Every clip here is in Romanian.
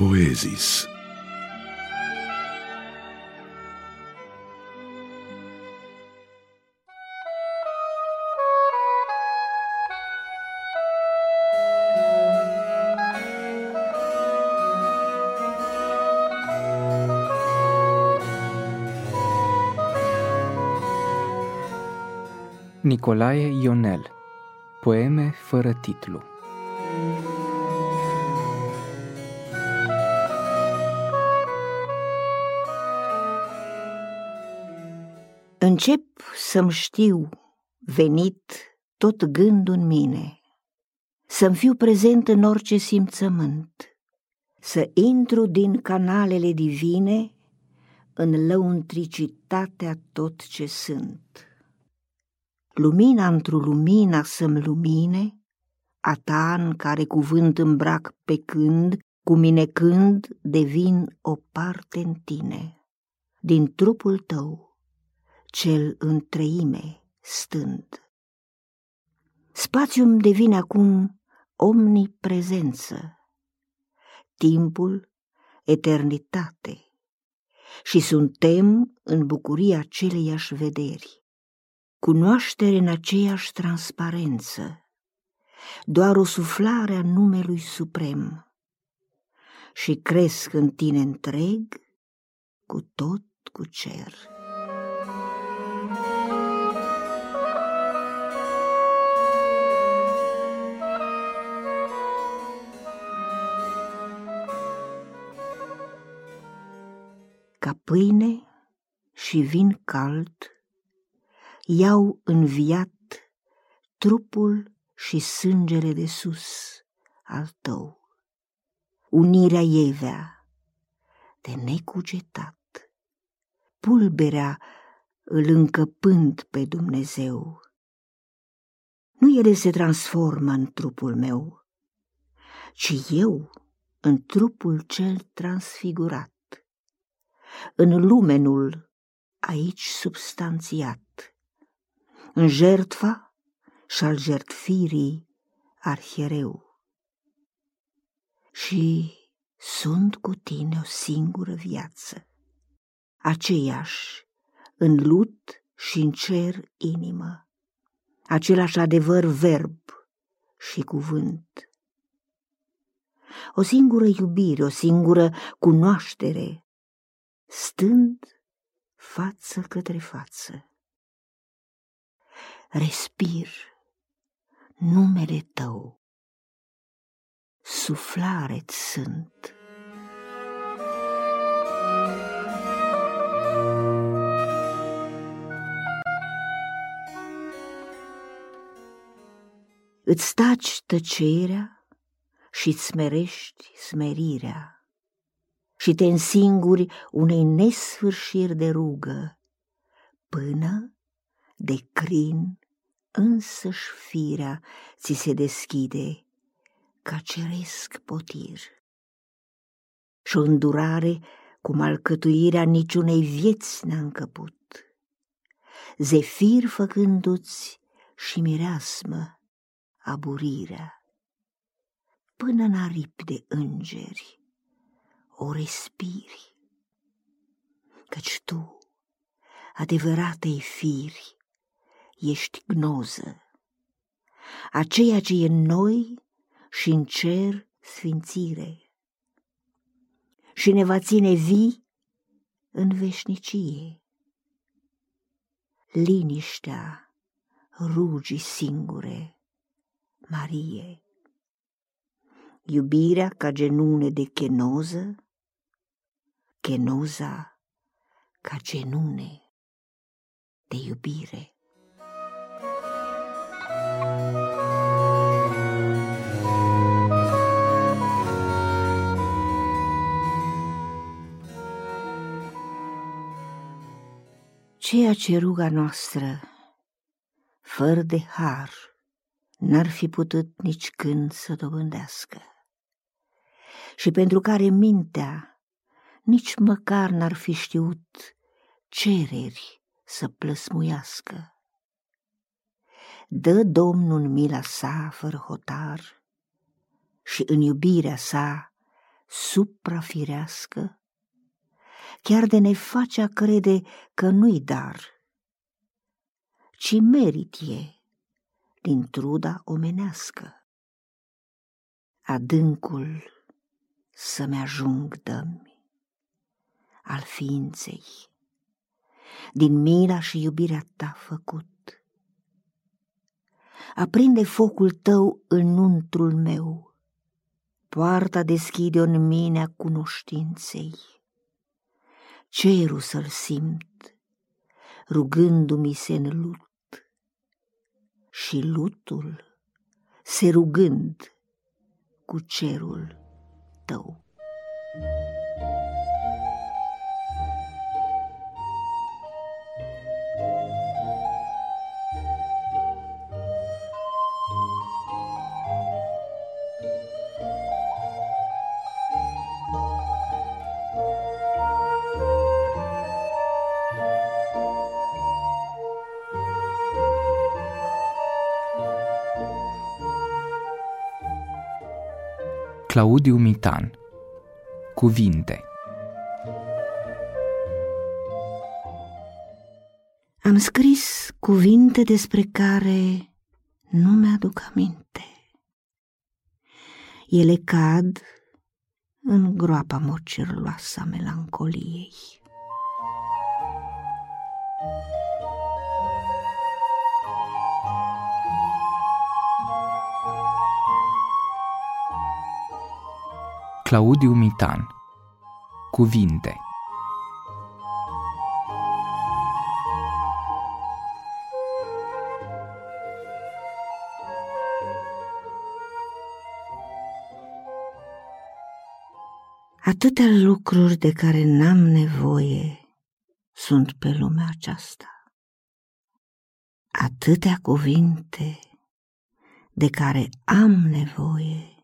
Poezis. Nicolae Ionel Poeme fără titlu Încep să-mi știu, venit, tot gândul în mine, Să-mi fiu prezent în orice simțământ, Să intru din canalele divine În lăuntricitatea tot ce sunt. Lumina într-o lumina să-mi lumine, a ta în care cuvânt îmbrac pe când, cu mine când devin o parte în tine, din trupul tău, cel în treime stând. Spațiul devine acum omniprezență, timpul eternitate și suntem în bucuria aceleiași vederi cunoaștere în aceeași transparență, doar o suflare a numelui suprem și cresc în tine întreg cu tot cu cer. Ca pâine și vin cald i-au înviat trupul și sângele de sus al tău. Unirea ievea de necugetat, pulberea îl încăpând pe Dumnezeu. Nu ele se transformă în trupul meu, ci eu în trupul cel transfigurat, în lumenul aici substanțiat în jertfa și al jertfirii arhiereu. Și sunt cu tine o singură viață, aceeași în lut și în cer inimă, același adevăr verb și cuvânt. O singură iubire, o singură cunoaștere, stând față către față. Respir numele tău, suflare sunt. Îți taci tăcerea și-ți smerești smerirea și te însinguri unei nesfârșiri de rugă, până de crin însăși firea ți se deschide ca ceresc potir. Și o îndurare cum alcătuirea niciunei vieți n-a încăput. Zefir făcându-ți și mireasmă aburirea, până în aripi de îngeri o respiri, căci tu, adevăratei firi, ești gnoză, aceea ce e în noi și în cer sfințire. Și ne va ține vii în veșnicie. Liniștea rugi singure, Marie, iubirea ca genune de chenoză, chenoza ca genune de iubire. Ceea ce ruga noastră, fără de har, n-ar fi putut nici când să dobândească, și pentru care mintea nici măcar n-ar fi știut cereri să plăsmuiască. Dă Domnul mila sa fără hotar și în iubirea sa suprafirească, chiar de ne face a crede că nu-i dar, ci merit e din truda omenească. Adâncul să-mi ajung dămi al ființei, din mila și iubirea ta făcut. Aprinde focul tău în untrul meu, poarta deschide în mine a cunoștinței. Cerul să-l simt, rugându-mi se în lut, și lutul se rugând cu cerul tău. Claudiu Mitan Cuvinte Am scris cuvinte despre care nu mi-aduc aminte. Ele cad în groapa mocirloasă a melancoliei. Claudiu Mitan Cuvinte Atâtea lucruri de care n-am nevoie sunt pe lumea aceasta. Atâtea cuvinte de care am nevoie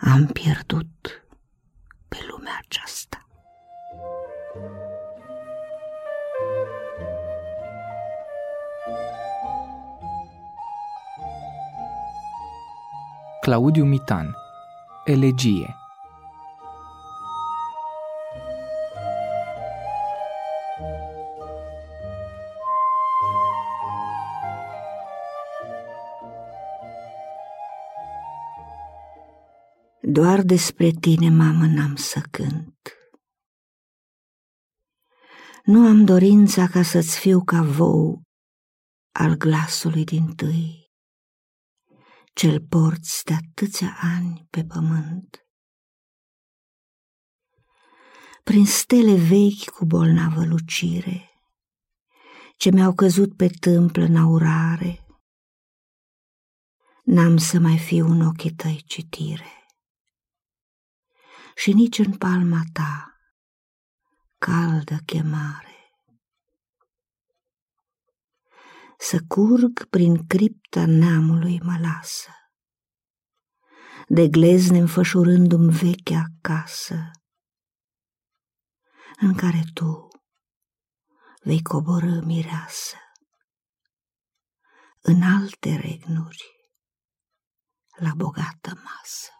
am pierdut pe lumea aceasta. Claudiu Mitan Elegie Doar despre tine, mamă, n-am să cânt. Nu am dorința ca să-ți fiu ca vou al glasului din tâi, cel porți de atâția ani pe pământ. Prin stele vechi cu bolnavă lucire, ce mi-au căzut pe tâmplă în aurare, n-am să mai fiu în ochii tăi citire și nici în palma ta, caldă chemare. Să curg prin cripta neamului mă lasă, de glezne înfășurându-mi vechea casă, în care tu vei coborâ mireasă în alte regnuri la bogată masă.